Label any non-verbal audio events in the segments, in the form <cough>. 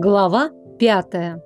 Глава пятая.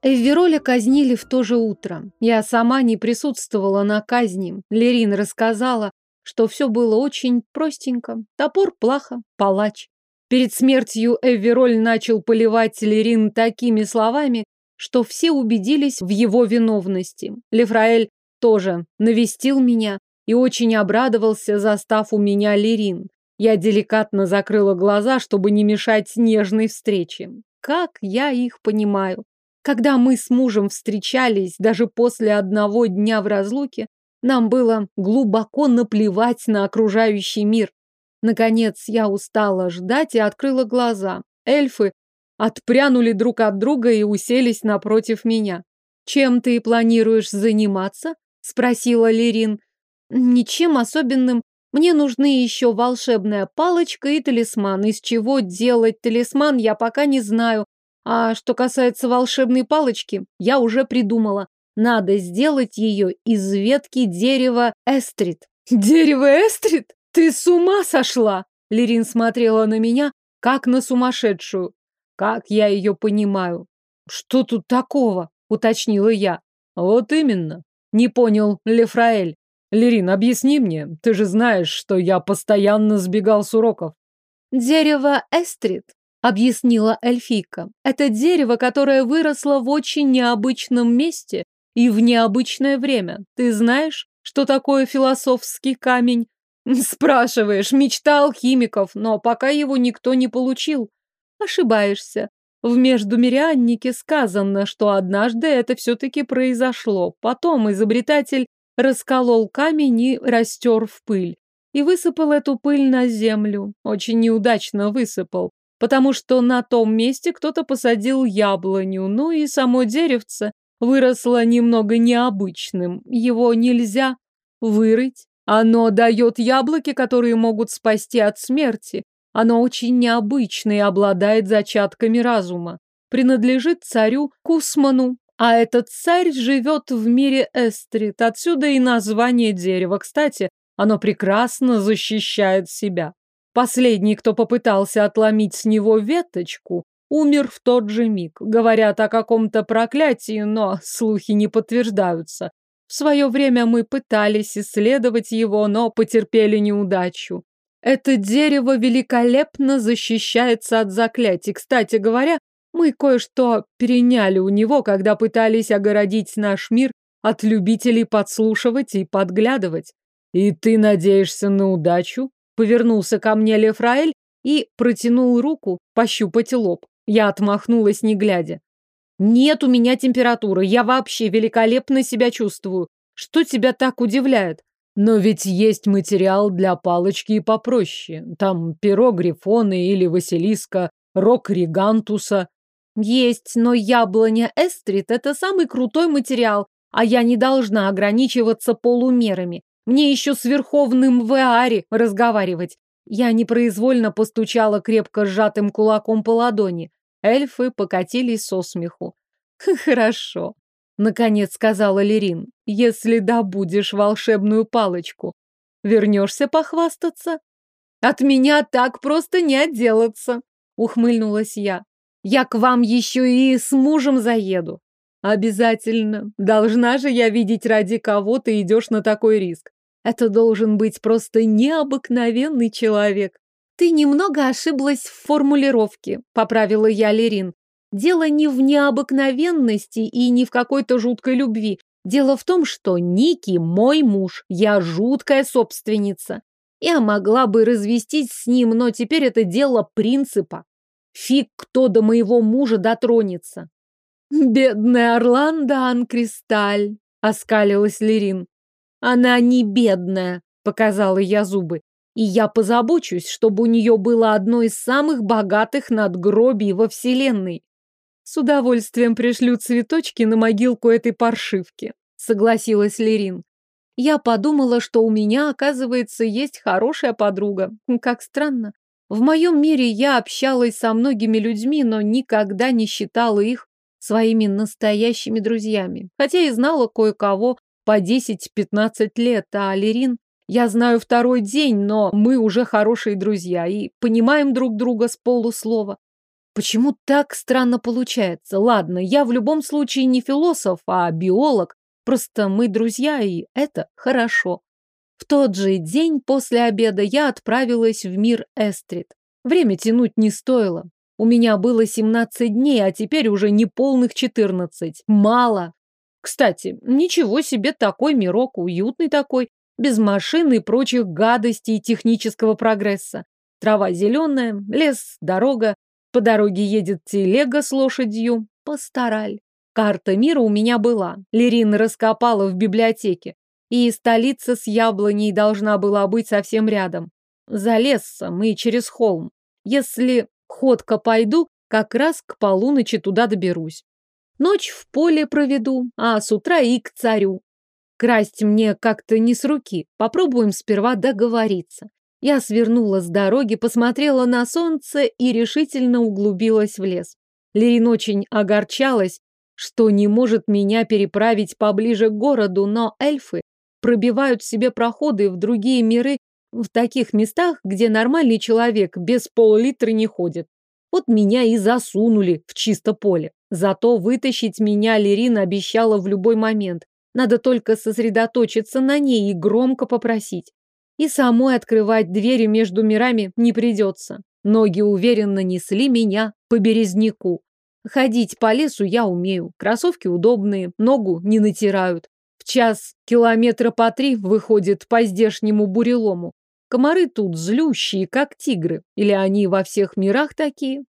Эввероля казнили в то же утро. Я сама не присутствовала на казни. Лерин рассказала, что все было очень простенько. Топор, плаха, палач. Перед смертью Эввероль начал поливать Лерин такими словами, что все убедились в его виновности. Лефраэль тоже навестил меня и очень обрадовался, застав у меня Лерин. Я деликатно закрыла глаза, чтобы не мешать нежной встрече. Как я их понимаю. Когда мы с мужем встречались, даже после одного дня в разлуке, нам было глубоко наплевать на окружающий мир. Наконец я устала ждать и открыла глаза. Эльфы отпрянули друг от друга и уселись напротив меня. «Чем ты планируешь заниматься?» – спросила Лерин. «Ничем особенным. Мне нужны еще волшебная палочка и талисман. Из чего делать талисман, я пока не знаю. А что касается волшебной палочки, я уже придумала. Надо сделать ее из ветки дерева эстрит. Дерево эстрит? Ты с ума сошла? Лерин смотрела на меня, как на сумасшедшую. Как я ее понимаю? Что тут такого? Уточнила я. Вот именно. Не понял Лефраэль. Лерин, объясни мне. Ты же знаешь, что я постоянно сбегал с уроков. Дерево эстрит объяснила эльфийка. Это дерево, которое выросло в очень необычном месте и в необычное время. Ты знаешь, что такое философский камень? <laughs> Спрашиваешь, мечта алхимиков, но пока его никто не получил. Ошибаешься. В Междумиряннике сказано, что однажды это все-таки произошло. Потом изобретатель расколол камень и растер в пыль. И высыпал эту пыль на землю. Очень неудачно высыпал потому что на том месте кто-то посадил яблоню, ну и само деревце выросло немного необычным. Его нельзя вырыть. Оно дает яблоки, которые могут спасти от смерти. Оно очень необычное и обладает зачатками разума. Принадлежит царю Кусману, а этот царь живет в мире Эстрит. Отсюда и название дерева. Кстати, оно прекрасно защищает себя. Последний, кто попытался отломить с него веточку, умер в тот же миг. Говорят о каком-то проклятии, но слухи не подтверждаются. В свое время мы пытались исследовать его, но потерпели неудачу. Это дерево великолепно защищается от заклятий. Кстати говоря, мы кое-что переняли у него, когда пытались огородить наш мир от любителей подслушивать и подглядывать. И ты надеешься на удачу? Повернулся ко мне Лефраэль и протянул руку пощупать лоб. Я отмахнулась, не глядя. «Нет у меня температуры, я вообще великолепно себя чувствую. Что тебя так удивляет?» «Но ведь есть материал для палочки и попроще. Там перо Грифона или Василиска, рог Ригантуса». «Есть, но яблоня Эстрит – это самый крутой материал, а я не должна ограничиваться полумерами. Мне еще с верховным Веари разговаривать. Я непроизвольно постучала крепко сжатым кулаком по ладони. Эльфы покатились со смеху. <laughs> «Хорошо», — наконец сказала Лерин. «Если добудешь волшебную палочку, вернешься похвастаться?» «От меня так просто не отделаться», — ухмыльнулась я. «Я к вам еще и с мужем заеду». «Обязательно. Должна же я видеть, ради кого ты идешь на такой риск. Это должен быть просто необыкновенный человек. Ты немного ошиблась в формулировке, поправила я Лерин. Дело не в необыкновенности и не в какой-то жуткой любви. Дело в том, что Ники мой муж, я жуткая собственница. Я могла бы развестись с ним, но теперь это дело принципа. Фиг кто до моего мужа дотронется. Бедная Орландо Анкристаль, оскалилась Лерин. Она не бедная, показала я зубы. И я позабочусь, чтобы у нее было одно из самых богатых надгробий во Вселенной. С удовольствием пришлю цветочки на могилку этой паршивки, согласилась Лерин. Я подумала, что у меня, оказывается, есть хорошая подруга. Как странно. В моем мире я общалась со многими людьми, но никогда не считала их своими настоящими друзьями. Хотя и знала кое-кого по 10-15 лет, а Лерин я знаю второй день, но мы уже хорошие друзья и понимаем друг друга с полуслова. Почему так странно получается? Ладно, я в любом случае не философ, а биолог. Просто мы друзья, и это хорошо. В тот же день после обеда я отправилась в мир Эстрид. Время тянуть не стоило. У меня было 17 дней, а теперь уже не полных 14. Мало. Кстати, ничего себе такой мирок, уютный такой, без машин и прочих гадостей технического прогресса. Трава зеленая, лес, дорога. По дороге едет телега с лошадью. Постараль. Карта мира у меня была. Лерин раскопала в библиотеке. И столица с яблоней должна была быть совсем рядом. За лесом и через холм. Если ходко пойду, как раз к полуночи туда доберусь. Ночь в поле проведу, а с утра и к царю. Красть мне как-то не с руки. Попробуем сперва договориться. Я свернула с дороги, посмотрела на солнце и решительно углубилась в лес. Лерин очень огорчалась, что не может меня переправить поближе к городу, но эльфы пробивают себе проходы в другие миры в таких местах, где нормальный человек без пол-литра не ходит. Вот меня и засунули в чисто поле. Зато вытащить меня Лерина обещала в любой момент. Надо только сосредоточиться на ней и громко попросить. И самой открывать двери между мирами не придется. Ноги уверенно несли меня по березняку. Ходить по лесу я умею. Кроссовки удобные, ногу не натирают. В час километра по три выходит по здешнему бурелому. Комары тут злющие, как тигры. Или они во всех мирах такие?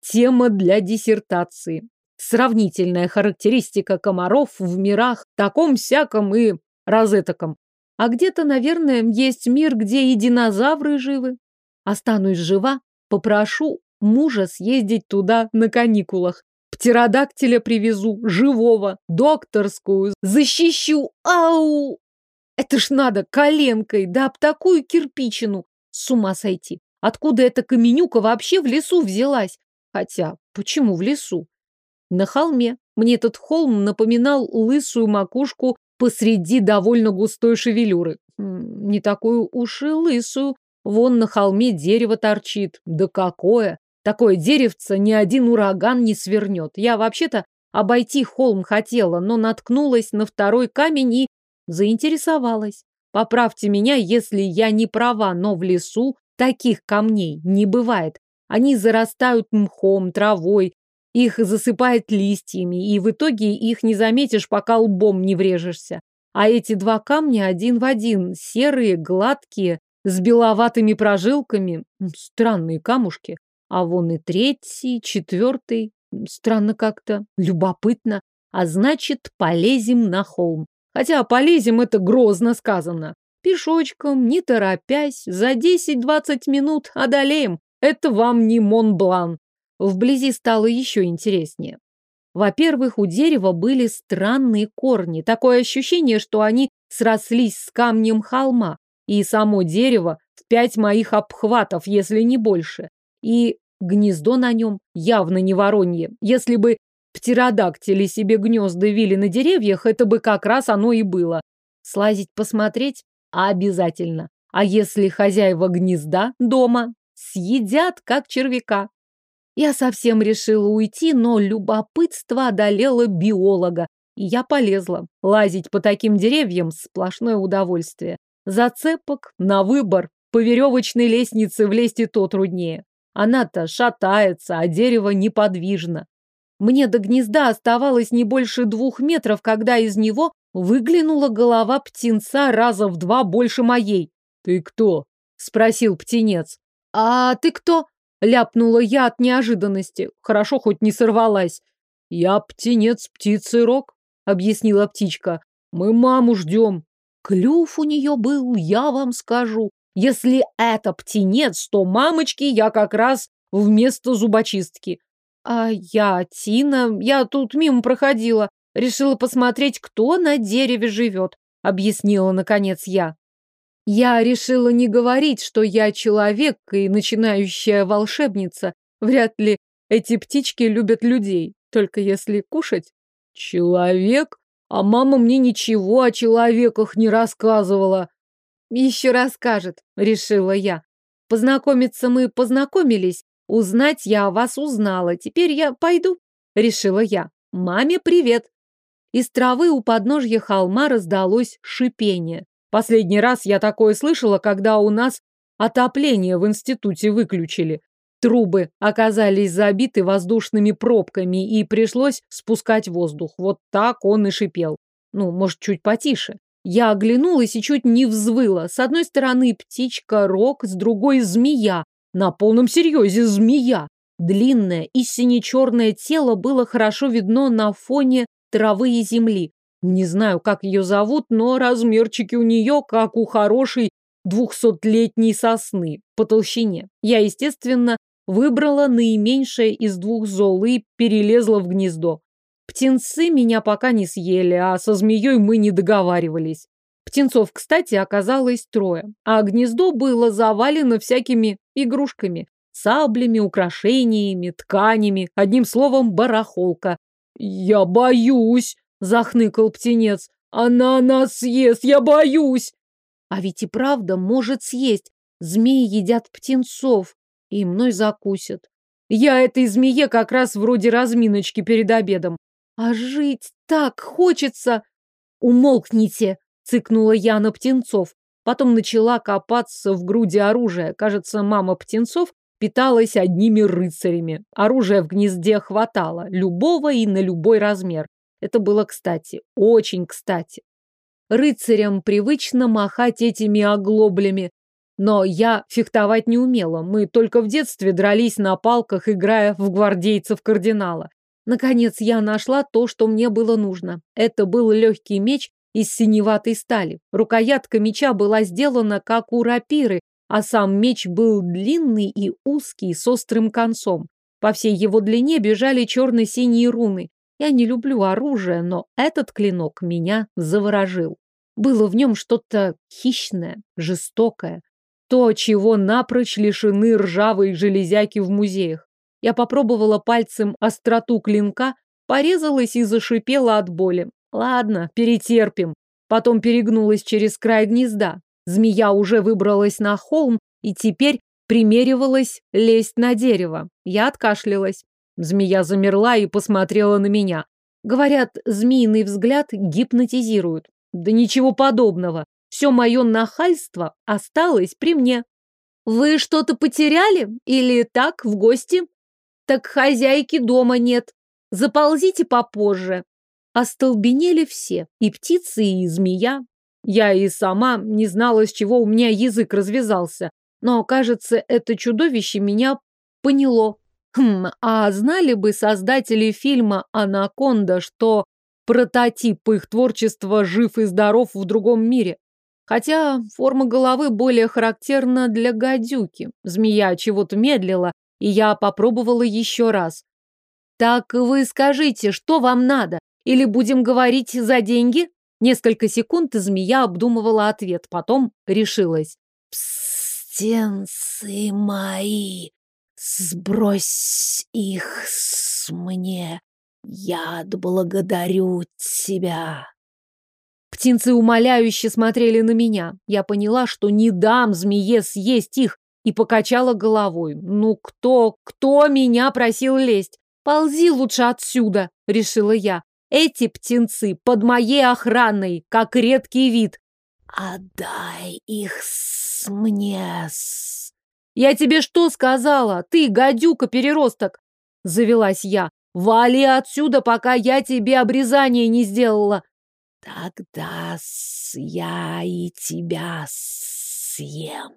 Тема для диссертации. Сравнительная характеристика комаров в мирах таком-сяком и розетоком. А где-то, наверное, есть мир, где и динозавры живы. Останусь жива, попрошу мужа съездить туда на каникулах. Птеродактиля привезу, живого, докторскую, защищу. Ау! Это ж надо коленкой, да об такую кирпичину. С ума сойти. Откуда эта каменюка вообще в лесу взялась? Хотя, почему в лесу? На холме. Мне этот холм напоминал лысую макушку посреди довольно густой шевелюры. Не такую уж и лысую. Вон на холме дерево торчит. Да какое! Такое деревце ни один ураган не свернет. Я вообще-то обойти холм хотела, но наткнулась на второй камень и заинтересовалась. Поправьте меня, если я не права, но в лесу таких камней не бывает. Они зарастают мхом, травой, их засыпает листьями, и в итоге их не заметишь, пока лбом не врежешься. А эти два камня один в один, серые, гладкие, с беловатыми прожилками. Странные камушки. А вон и третий, четвертый. Странно как-то, любопытно. А значит, полезем на холм. Хотя полезем это грозно сказано. Пешочком, не торопясь, за 10-20 минут одолеем. Это вам не Монблан. Вблизи стало еще интереснее. Во-первых, у дерева были странные корни. Такое ощущение, что они срослись с камнем холма. И само дерево в пять моих обхватов, если не больше. И Гнездо на нем явно не воронье. Если бы птеродактили себе гнезда вили на деревьях, это бы как раз оно и было. Слазить посмотреть? Обязательно. А если хозяева гнезда дома? Съедят, как червяка. Я совсем решила уйти, но любопытство одолело биолога, и я полезла. Лазить по таким деревьям – сплошное удовольствие. Зацепок на выбор. По веревочной лестнице влезть и то труднее. Она-то шатается, а дерево неподвижно. Мне до гнезда оставалось не больше двух метров, когда из него выглянула голова птенца раза в два больше моей. «Ты кто?» – спросил птенец. «А ты кто?» – ляпнула я от неожиданности. Хорошо, хоть не сорвалась. «Я птенец птицы Рок», – объяснила птичка. «Мы маму ждем». Клюв у нее был, я вам скажу, если это птенец, то мамочки я как раз вместо зубочистки. А я, Тина, я тут мимо проходила. Решила посмотреть, кто на дереве живет, объяснила наконец я. Я решила не говорить, что я человек и начинающая волшебница. Вряд ли эти птички любят людей. только если кушать. Человек? А мама мне ничего о человеках не рассказывала. Еще расскажет, решила я. Познакомиться мы познакомились, узнать я о вас узнала. Теперь я пойду, решила я. Маме привет. Из травы у подножья холма раздалось шипение. Последний раз я такое слышала, когда у нас отопление в институте выключили. Трубы оказались забиты воздушными пробками, и пришлось спускать воздух. Вот так он и шипел. Ну, может, чуть потише. Я оглянулась и чуть не взвыла. С одной стороны птичка, рог, с другой змея. На полном серьезе змея. Длинное и сине-черное тело было хорошо видно на фоне травы и земли. Не знаю, как ее зовут, но размерчики у нее, как у хорошей двухсотлетней сосны по толщине. Я, естественно, выбрала наименьшее из двух зол и перелезла в гнездо. Птенцы меня пока не съели, а со змеей мы не договаривались. Птенцов, кстати, оказалось трое, а гнездо было завалено всякими игрушками, саблями, украшениями, тканями, одним словом, барахолка. «Я боюсь!» Захныкал птенец. Она нас съест, я боюсь. А ведь и правда может съесть. Змеи едят птенцов и мной закусят. Я этой змее как раз вроде разминочки перед обедом. А жить так хочется. Умолкните, цыкнула я на птенцов. Потом начала копаться в груди оружия. Кажется, мама птенцов питалась одними рыцарями. Оружия в гнезде хватало, любого и на любой размер. Это было кстати, очень кстати. Рыцарям привычно махать этими оглоблями, но я фехтовать не умела. Мы только в детстве дрались на палках, играя в гвардейцев кардинала. Наконец я нашла то, что мне было нужно. Это был легкий меч из синеватой стали. Рукоятка меча была сделана, как у рапиры, а сам меч был длинный и узкий, с острым концом. По всей его длине бежали черно-синие руны. Я не люблю оружие, но этот клинок меня заворожил. Было в нем что-то хищное, жестокое. То, чего напрочь лишены ржавые железяки в музеях. Я попробовала пальцем остроту клинка, порезалась и зашипела от боли. Ладно, перетерпим. Потом перегнулась через край гнезда. Змея уже выбралась на холм и теперь примеривалась лезть на дерево. Я откашлялась. Змея замерла и посмотрела на меня. Говорят, змеиный взгляд гипнотизирует. Да ничего подобного. Все мое нахальство осталось при мне. Вы что-то потеряли? Или так, в гости? Так хозяйки дома нет. Заползите попозже. Остолбенели все, и птицы, и змея. Я и сама не знала, с чего у меня язык развязался. Но, кажется, это чудовище меня поняло. Хм, а знали бы создатели фильма «Анаконда», что прототип их творчества жив и здоров в другом мире? Хотя форма головы более характерна для гадюки. Змея чего-то медлила, и я попробовала еще раз. «Так вы скажите, что вам надо? Или будем говорить за деньги?» Несколько секунд змея обдумывала ответ, потом решилась. «Птенцы мои!» Сбрось их с мне. Я отблагодарю тебя. Птенцы умоляюще смотрели на меня. Я поняла, что не дам змее съесть их, и покачала головой. Ну кто, кто меня просил лезть? Ползи лучше отсюда, решила я. Эти птенцы под моей охраной, как редкий вид. Отдай их мне, «Я тебе что сказала? Ты, гадюка-переросток!» Завелась я. «Вали отсюда, пока я тебе обрезание не сделала!» «Тогда я и тебя съем!»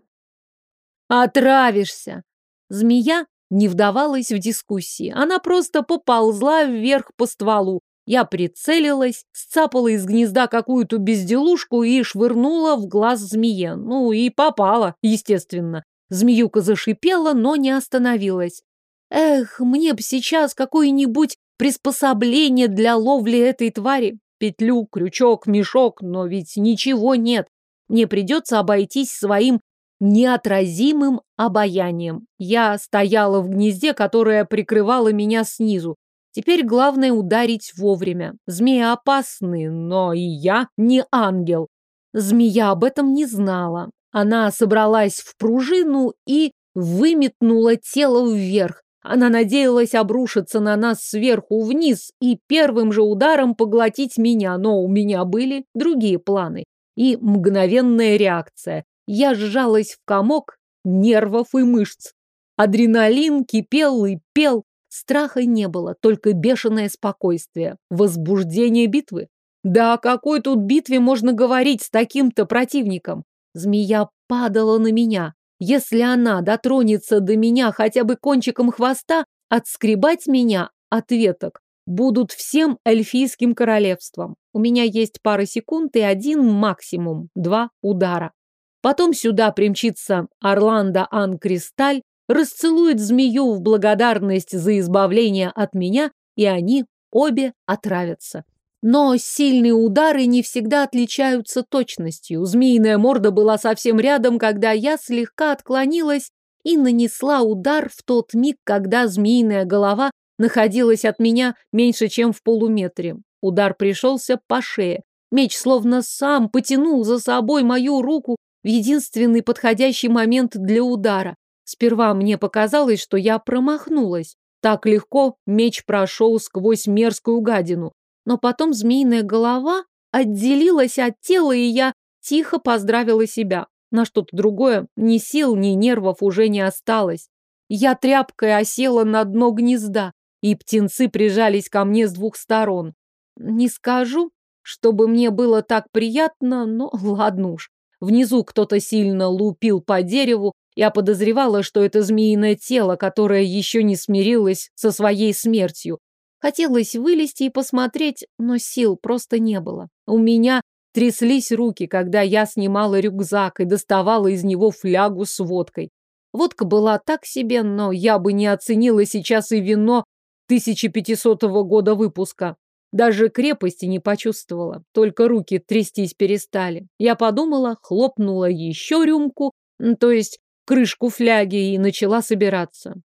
«Отравишься!» Змея не вдавалась в дискуссии. Она просто поползла вверх по стволу. Я прицелилась, сцапала из гнезда какую-то безделушку и швырнула в глаз змее. Ну и попала, естественно. Змеюка зашипела, но не остановилась. Эх, мне б сейчас какое-нибудь приспособление для ловли этой твари. Петлю, крючок, мешок, но ведь ничего нет. Мне придется обойтись своим неотразимым обаянием. Я стояла в гнезде, которое прикрывало меня снизу. Теперь главное ударить вовремя. Змеи опасны, но и я не ангел. Змея об этом не знала. Она собралась в пружину и выметнула тело вверх. Она надеялась обрушиться на нас сверху вниз и первым же ударом поглотить меня, но у меня были другие планы. И мгновенная реакция. Я сжалась в комок нервов и мышц. Адреналин кипел и пел, Страха не было, только бешеное спокойствие, возбуждение битвы. Да о какой тут битве можно говорить с таким-то противником? Змея падала на меня. Если она дотронется до меня хотя бы кончиком хвоста, отскребать меня от веток будут всем эльфийским королевством. У меня есть пара секунд и один максимум, два удара. Потом сюда примчится Орландо Ан Кристаль расцелует змею в благодарность за избавление от меня, и они обе отравятся. Но сильные удары не всегда отличаются точностью. Змеиная морда была совсем рядом, когда я слегка отклонилась и нанесла удар в тот миг, когда змеиная голова находилась от меня меньше, чем в полуметре. Удар пришелся по шее. Меч словно сам потянул за собой мою руку в единственный подходящий момент для удара. Сперва мне показалось, что я промахнулась. Так легко меч прошел сквозь мерзкую гадину. Но потом змеиная голова отделилась от тела, и я тихо поздравила себя. На что-то другое ни сил, ни нервов уже не осталось. Я тряпкой осела на дно гнезда, и птенцы прижались ко мне с двух сторон. Не скажу, чтобы мне было так приятно, но <laughs> ладно уж. Внизу кто-то сильно лупил по дереву, я подозревала, что это змеиное тело, которое еще не смирилось со своей смертью. Хотелось вылезти и посмотреть, но сил просто не было. У меня тряслись руки, когда я снимала рюкзак и доставала из него флягу с водкой. Водка была так себе, но я бы не оценила сейчас и вино 1500 года выпуска. Даже крепости не почувствовала, только руки трястись перестали. Я подумала, хлопнула еще рюмку, то есть крышку фляги и начала собираться.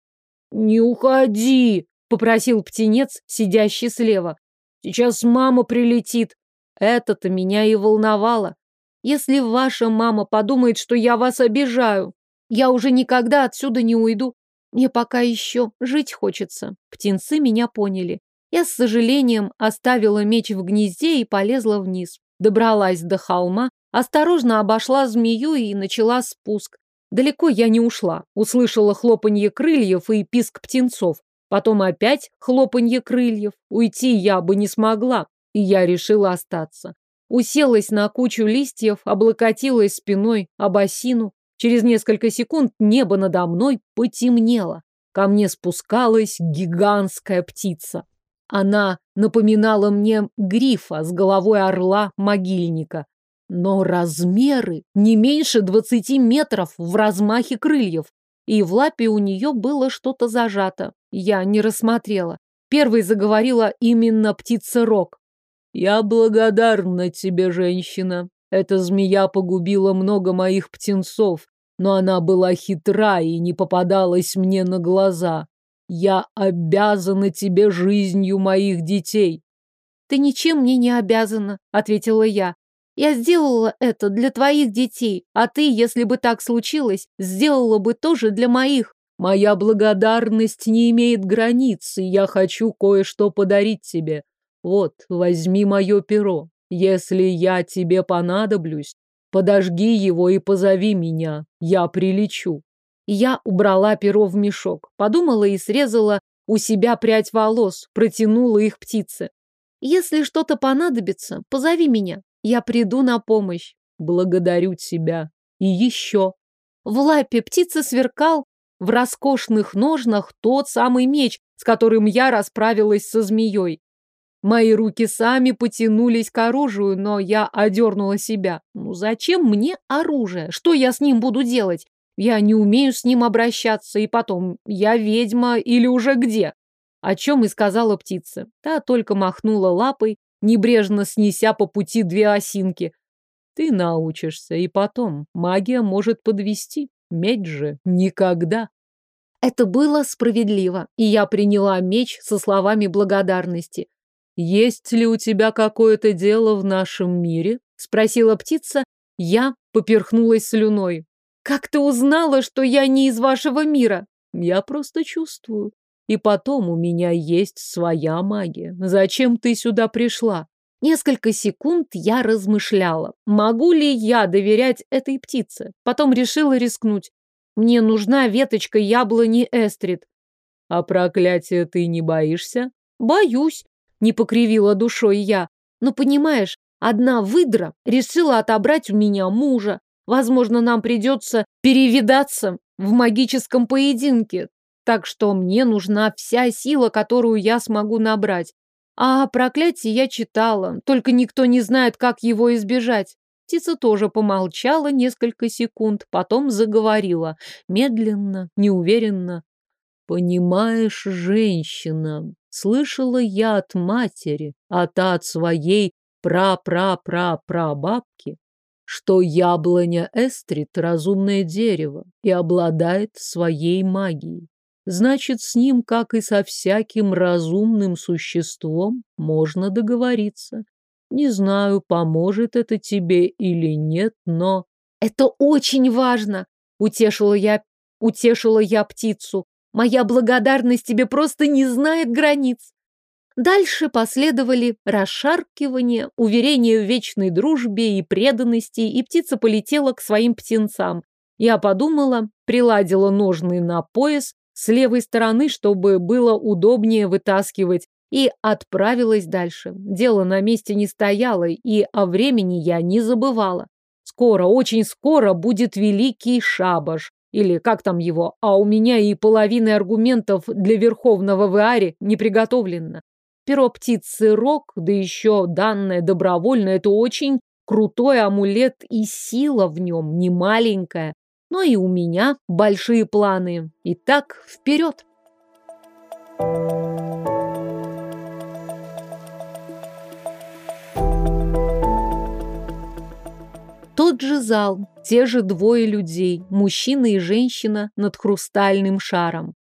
«Не уходи!» — попросил птенец, сидящий слева. «Сейчас мама прилетит». Это-то меня и волновало. Если ваша мама подумает, что я вас обижаю, я уже никогда отсюда не уйду. Мне пока еще жить хочется. Птенцы меня поняли. Я с сожалением оставила меч в гнезде и полезла вниз. Добралась до холма, осторожно обошла змею и начала спуск. Далеко я не ушла. Услышала хлопанье крыльев и писк птенцов. Потом опять хлопанье крыльев. Уйти я бы не смогла, и я решила остаться. Уселась на кучу листьев, облокотилась спиной об осину. Через несколько секунд небо надо мной потемнело. Ко мне спускалась гигантская птица. Она напоминала мне грифа с головой орла-могильника. Но размеры не меньше двадцати метров в размахе крыльев. И в лапе у нее было что-то зажато. Я не рассмотрела. Первой заговорила именно птица Рок. «Я благодарна тебе, женщина. Эта змея погубила много моих птенцов, но она была хитра и не попадалась мне на глаза. Я обязана тебе жизнью моих детей». «Ты ничем мне не обязана», — ответила я. Я сделала это для твоих детей, а ты, если бы так случилось, сделала бы тоже для моих. Моя благодарность не имеет границ, и я хочу кое-что подарить тебе. Вот, возьми мое перо. Если я тебе понадоблюсь, подожги его и позови меня. Я прилечу. Я убрала перо в мешок, подумала и срезала у себя прядь волос, протянула их птице. Если что-то понадобится, позови меня. Я приду на помощь. Благодарю тебя. И еще. В лапе птица сверкал в роскошных ножнах тот самый меч, с которым я расправилась со змеей. Мои руки сами потянулись к оружию, но я одернула себя. Ну зачем мне оружие? Что я с ним буду делать? Я не умею с ним обращаться, и потом, я ведьма или уже где? О чем и сказала птица. Та только махнула лапой, небрежно снеся по пути две осинки. Ты научишься, и потом магия может подвести. Медь же никогда. Это было справедливо, и я приняла меч со словами благодарности. «Есть ли у тебя какое-то дело в нашем мире?» – спросила птица. Я поперхнулась слюной. «Как ты узнала, что я не из вашего мира?» «Я просто чувствую. И потом у меня есть своя магия. Зачем ты сюда пришла?» Несколько секунд я размышляла, могу ли я доверять этой птице. Потом решила рискнуть. Мне нужна веточка яблони Эстрид. А проклятие ты не боишься? Боюсь, не покривила душой я. Но понимаешь, одна выдра решила отобрать у меня мужа. Возможно, нам придется перевидаться в магическом поединке. Так что мне нужна вся сила, которую я смогу набрать. А проклятие я читала, только никто не знает, как его избежать. Птица тоже помолчала несколько секунд, потом заговорила, медленно, неуверенно. «Понимаешь, женщина, слышала я от матери, а та от своей пра-пра-пра-прабабки, что яблоня Эстрид – разумное дерево и обладает своей магией. Значит, с ним, как и со всяким разумным существом, можно договориться. Не знаю, поможет это тебе или нет, но... Это очень важно, утешила я, утешила я птицу. Моя благодарность тебе просто не знает границ. Дальше последовали расшаркивания, уверения в вечной дружбе и преданности, и птица полетела к своим птенцам. Я подумала, приладила ножны на пояс с левой стороны, чтобы было удобнее вытаскивать, и отправилась дальше. Дело на месте не стояло, и о времени я не забывала. Скоро, очень скоро будет великий шабаш, или как там его, а у меня и половины аргументов для верховного Виари не приготовлено. Перо птицы рок, да еще данное добровольно, это очень крутой амулет, и сила в нем не маленькая. Но и у меня большие планы. Итак, вперед! Тот же зал, те же двое людей, мужчина и женщина над хрустальным шаром.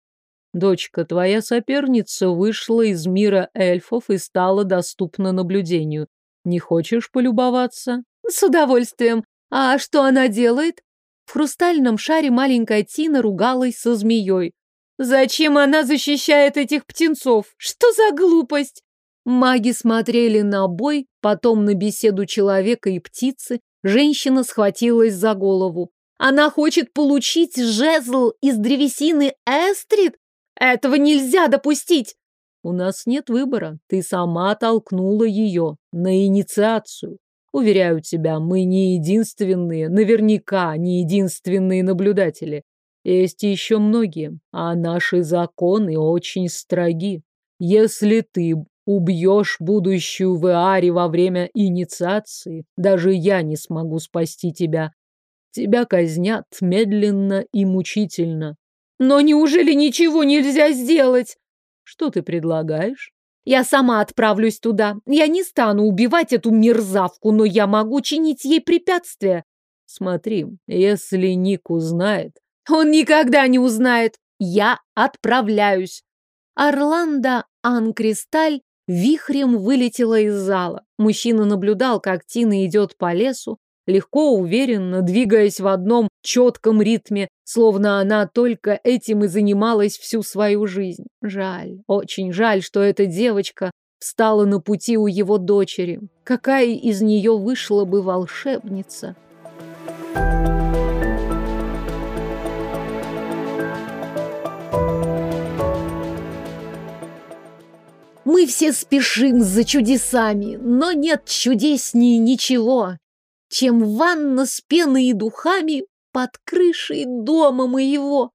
Дочка, твоя соперница вышла из мира эльфов и стала доступна наблюдению. Не хочешь полюбоваться? С удовольствием. А что она делает? В хрустальном шаре маленькая Тина ругалась со змеей. Зачем она защищает этих птенцов? Что за глупость? Маги смотрели на бой, потом на беседу человека и птицы, Женщина схватилась за голову. Она хочет получить жезл из древесины Эстрид? Этого нельзя допустить! У нас нет выбора. Ты сама толкнула ее на инициацию. Уверяю тебя, мы не единственные, наверняка не единственные наблюдатели. Есть еще многие, а наши законы очень строги. Если ты Убьешь будущую Веари во время инициации, даже я не смогу спасти тебя. Тебя казнят медленно и мучительно. Но неужели ничего нельзя сделать? Что ты предлагаешь? Я сама отправлюсь туда. Я не стану убивать эту мерзавку, но я могу чинить ей препятствия. Смотри, если Ник узнает... Он никогда не узнает. Я отправляюсь. Орландо Анкристаль вихрем вылетела из зала. Мужчина наблюдал, как Тина идет по лесу, легко, уверенно, двигаясь в одном четком ритме, словно она только этим и занималась всю свою жизнь. Жаль, очень жаль, что эта девочка встала на пути у его дочери. Какая из нее вышла бы волшебница? Мы все спешим за чудесами, но нет чудеснее ничего, чем ванна с пеной и духами под крышей дома моего.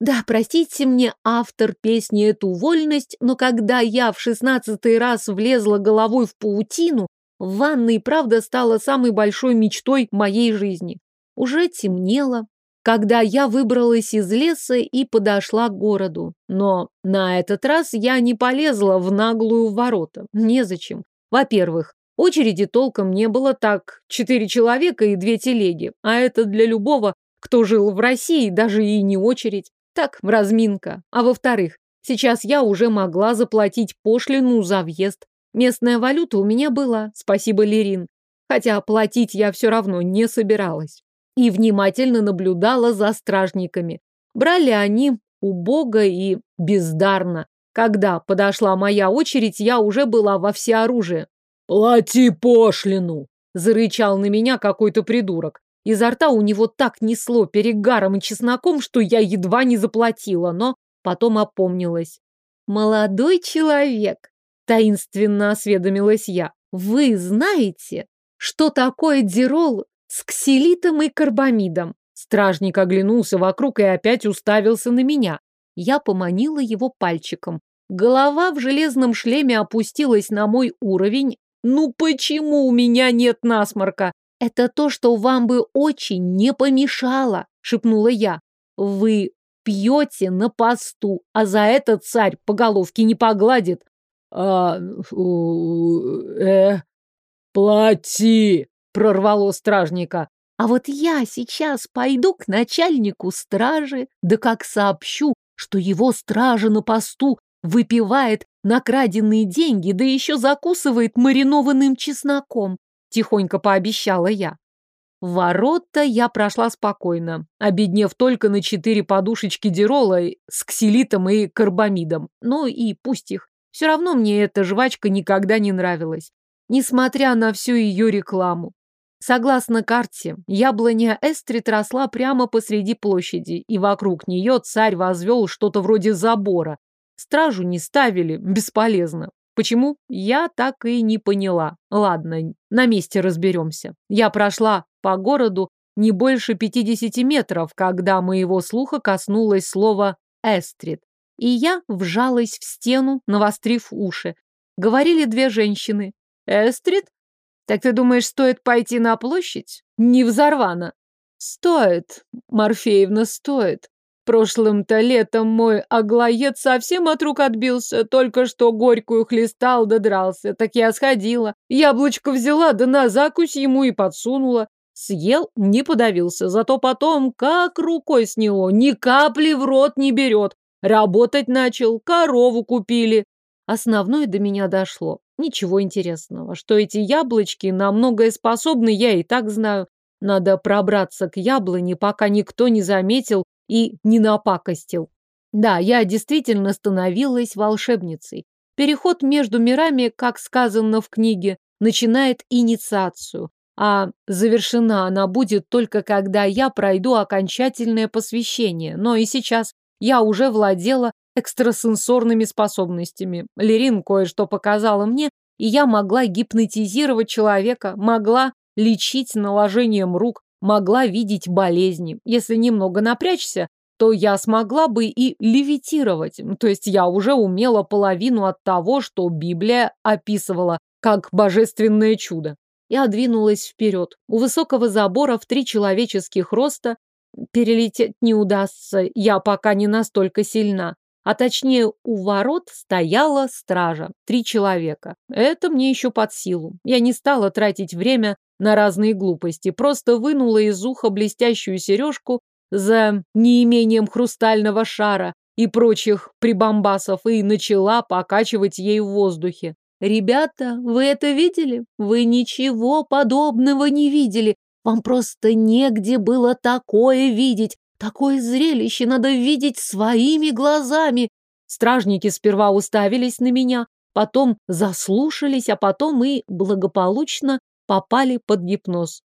Да, простите мне, автор песни, эту вольность, но когда я в шестнадцатый раз влезла головой в паутину, ванна и правда стала самой большой мечтой моей жизни. Уже темнело, когда я выбралась из леса и подошла к городу. Но на этот раз я не полезла в наглую ворота. Незачем. Во-первых, очереди толком не было так. Четыре человека и две телеги. А это для любого, кто жил в России, даже и не очередь. Так, разминка. А во-вторых, сейчас я уже могла заплатить пошлину за въезд. Местная валюта у меня была, спасибо, Лерин. Хотя платить я все равно не собиралась. И внимательно наблюдала за стражниками. Брали они убого и бездарно. Когда подошла моя очередь, я уже была во всеоружии. «Плати пошлину!» – зарычал на меня какой-то придурок. Изо рта у него так несло перегаром и чесноком, что я едва не заплатила, но потом опомнилась. «Молодой человек», – таинственно осведомилась я, – «вы знаете, что такое дирол с ксилитом и карбамидом?» Стражник оглянулся вокруг и опять уставился на меня. Я поманила его пальчиком. Голова в железном шлеме опустилась на мой уровень. Ну почему у меня нет насморка? Это то, что вам бы очень не помешало, шепнула я. Вы пьете на посту, а за это царь по головке не погладит. А, э, плати, прорвало стражника. А вот я сейчас пойду к начальнику стражи, да как сообщу, что его стража на посту выпивает накраденные деньги, да еще закусывает маринованным чесноком, тихонько пообещала я. Ворота я прошла спокойно, обеднев только на четыре подушечки дирола с ксилитом и карбамидом. Ну и пусть их. Все равно мне эта жвачка никогда не нравилась, несмотря на всю ее рекламу. Согласно карте, яблоня Эстрит росла прямо посреди площади, и вокруг нее царь возвел что-то вроде забора. Стражу не ставили, бесполезно. Почему? Я так и не поняла. Ладно, на месте разберемся. Я прошла по городу не больше 50 метров, когда моего слуха коснулось слово «эстрит». И я вжалась в стену, навострив уши. Говорили две женщины. «Эстрит? Так ты думаешь, стоит пойти на площадь? Не взорвано. Стоит, Морфеевна, стоит. Прошлым-то летом мой аглоед совсем от рук отбился, только что горькую хлестал да дрался. Так я сходила, яблочко взяла, да на закусь ему и подсунула. Съел, не подавился, зато потом как рукой сняло, ни капли в рот не берет. Работать начал, корову купили. Основное до меня дошло. Ничего интересного, что эти яблочки на многое способны, я и так знаю. Надо пробраться к яблоне, пока никто не заметил и не напакостил. Да, я действительно становилась волшебницей. Переход между мирами, как сказано в книге, начинает инициацию, а завершена она будет только когда я пройду окончательное посвящение. Но и сейчас я уже владела экстрасенсорными способностями. Лерин кое-что показала мне, и я могла гипнотизировать человека, могла лечить наложением рук, могла видеть болезни. Если немного напрячься, то я смогла бы и левитировать. То есть я уже умела половину от того, что Библия описывала как божественное чудо. Я двинулась вперед. У высокого забора в три человеческих роста перелететь не удастся, я пока не настолько сильна. А точнее, у ворот стояла стража, три человека. Это мне еще под силу. Я не стала тратить время на разные глупости, просто вынула из уха блестящую сережку за неимением хрустального шара и прочих прибамбасов и начала покачивать ей в воздухе. «Ребята, вы это видели? Вы ничего подобного не видели. Вам просто негде было такое видеть. Такое зрелище надо видеть своими глазами. Стражники сперва уставились на меня, потом заслушались, а потом и благополучно попали под гипноз.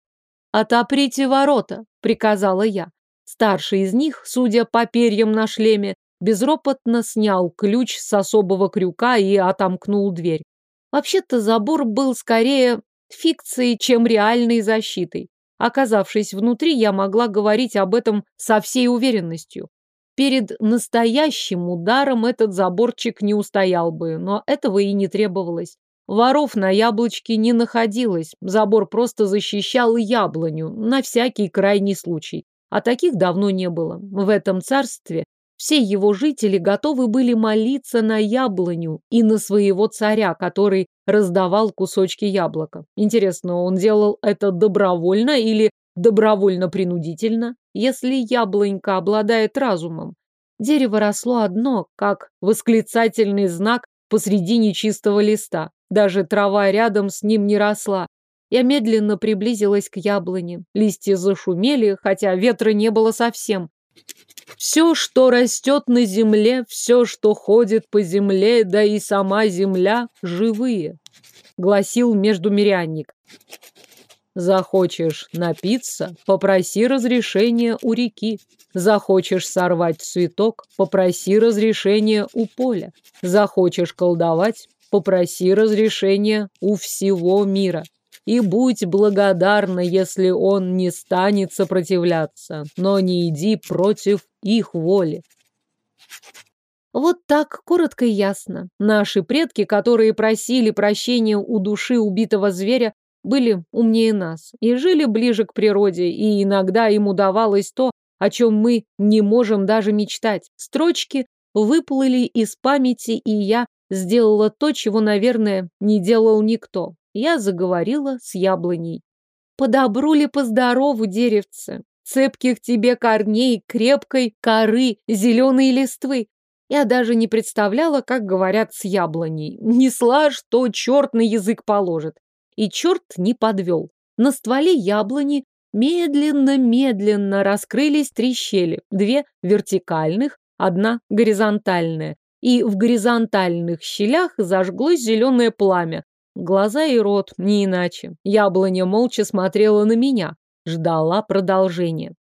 «Отоприте ворота», — приказала я. Старший из них, судя по перьям на шлеме, безропотно снял ключ с особого крюка и отомкнул дверь. Вообще-то забор был скорее фикцией, чем реальной защитой. Оказавшись внутри, я могла говорить об этом со всей уверенностью. Перед настоящим ударом этот заборчик не устоял бы, но этого и не требовалось. Воров на яблочке не находилось, забор просто защищал яблоню на всякий крайний случай. А таких давно не было. В этом царстве все его жители готовы были молиться на яблоню и на своего царя, который раздавал кусочки яблока. Интересно, он делал это добровольно или добровольно-принудительно? Если яблонька обладает разумом, Дерево росло одно, как восклицательный знак посредине чистого листа. Даже трава рядом с ним не росла. Я медленно приблизилась к яблоне. Листья зашумели, хотя ветра не было совсем. Все, что растет на земле, все, что ходит по земле, да и сама земля, живые, гласил междумирянник. Захочешь напиться, попроси разрешения у реки. Захочешь сорвать цветок, попроси разрешения у поля. Захочешь колдовать, попроси разрешения у всего мира. И будь благодарна, если он не станет сопротивляться, но не иди против их воли. Вот так, коротко и ясно. Наши предки, которые просили прощения у души убитого зверя, были умнее нас и жили ближе к природе, и иногда им удавалось то, о чем мы не можем даже мечтать. Строчки выплыли из памяти, и я сделала то, чего, наверное, не делал никто. Я заговорила с яблоней. По добру ли, по здорову, деревце, цепких тебе корней, крепкой коры, зеленой листвы. Я даже не представляла, как говорят с яблоней. Несла, что черт на язык положит. И черт не подвел. На стволе яблони медленно-медленно раскрылись три щели. Две вертикальных, одна горизонтальная. И в горизонтальных щелях зажглось зеленое пламя. Глаза и рот, не иначе. Яблоня молча смотрела на меня, ждала продолжения.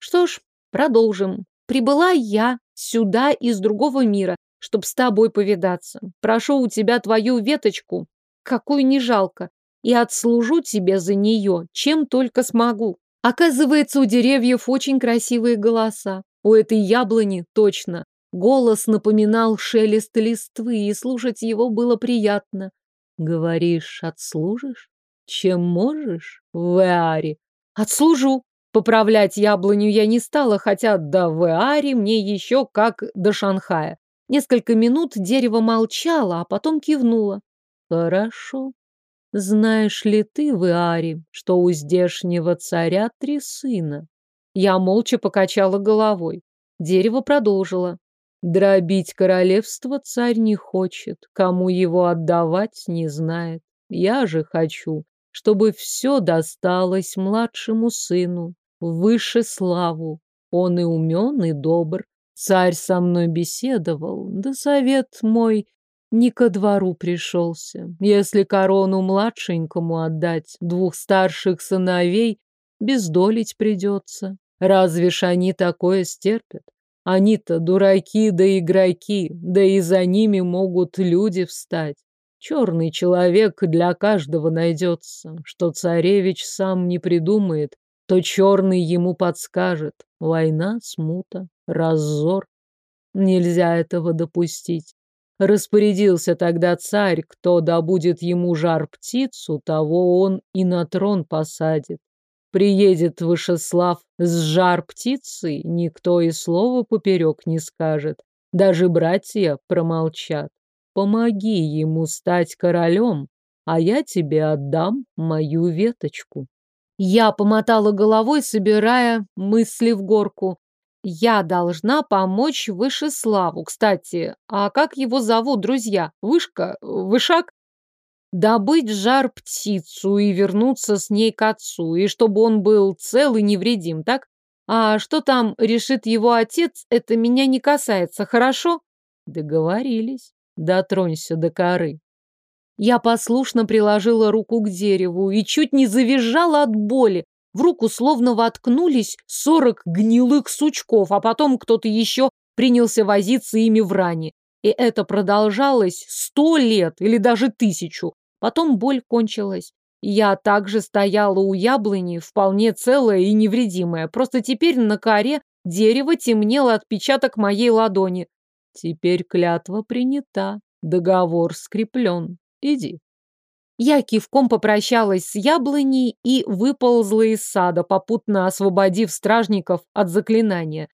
Что ж, продолжим. Прибыла я сюда из другого мира, чтоб с тобой повидаться. Прошу у тебя твою веточку, какую не жалко, и отслужу тебе за нее, чем только смогу. Оказывается, у деревьев очень красивые голоса. У этой яблони точно. Голос напоминал шелест листвы, и слушать его было приятно. Говоришь, отслужишь? Чем можешь, Веари? Отслужу. Поправлять яблоню я не стала, хотя до Веари мне еще как до Шанхая. Несколько минут дерево молчало, а потом кивнуло. Хорошо. Знаешь ли ты, Веари, что у здешнего царя три сына? Я молча покачала головой. Дерево продолжило. Дробить королевство царь не хочет, кому его отдавать не знает. Я же хочу, чтобы все досталось младшему сыну, выше славу. Он и умен, и добр. Царь со мной беседовал, да совет мой не ко двору пришелся. Если корону младшенькому отдать, двух старших сыновей бездолить придется. Разве ж они такое стерпят? Они-то дураки да игроки, да и за ними могут люди встать. Черный человек для каждого найдется. Что царевич сам не придумает, то черный ему подскажет. Война, смута, раззор. Нельзя этого допустить. Распорядился тогда царь, кто добудет ему жар птицу, того он и на трон посадит. Приедет Вышеслав с жар птицей, никто и слова поперек не скажет. Даже братья промолчат. Помоги ему стать королем, а я тебе отдам мою веточку. Я помотала головой, собирая мысли в горку. Я должна помочь Вышеславу. Кстати, а как его зовут, друзья? Вышка? Вышак? Добыть жар птицу и вернуться с ней к отцу, и чтобы он был цел и невредим, так? А что там решит его отец, это меня не касается, хорошо? Договорились. Дотронься до коры. Я послушно приложила руку к дереву и чуть не завизжала от боли. В руку словно воткнулись сорок гнилых сучков, а потом кто-то еще принялся возиться ими в ране. И это продолжалось сто лет или даже тысячу. Потом боль кончилась. Я также стояла у яблони, вполне целая и невредимая. Просто теперь на коре дерева темнел отпечаток моей ладони. Теперь клятва принята, договор скреплен. Иди. Я кивком попрощалась с яблоней и выползла из сада, попутно освободив стражников от заклинания.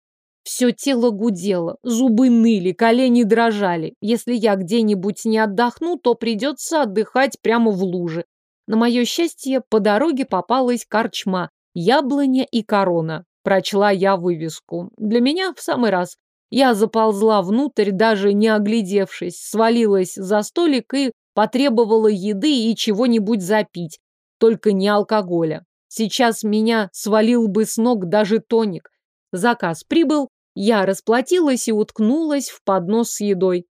Все тело гудело, зубы ныли, колени дрожали. Если я где-нибудь не отдохну, то придется отдыхать прямо в луже. На мое счастье, по дороге попалась корчма, яблоня и корона. Прочла я вывеску. Для меня в самый раз. Я заползла внутрь, даже не оглядевшись, свалилась за столик и потребовала еды и чего-нибудь запить, только не алкоголя. Сейчас меня свалил бы с ног даже тоник. Заказ прибыл, я расплатилась и уткнулась в поднос с едой.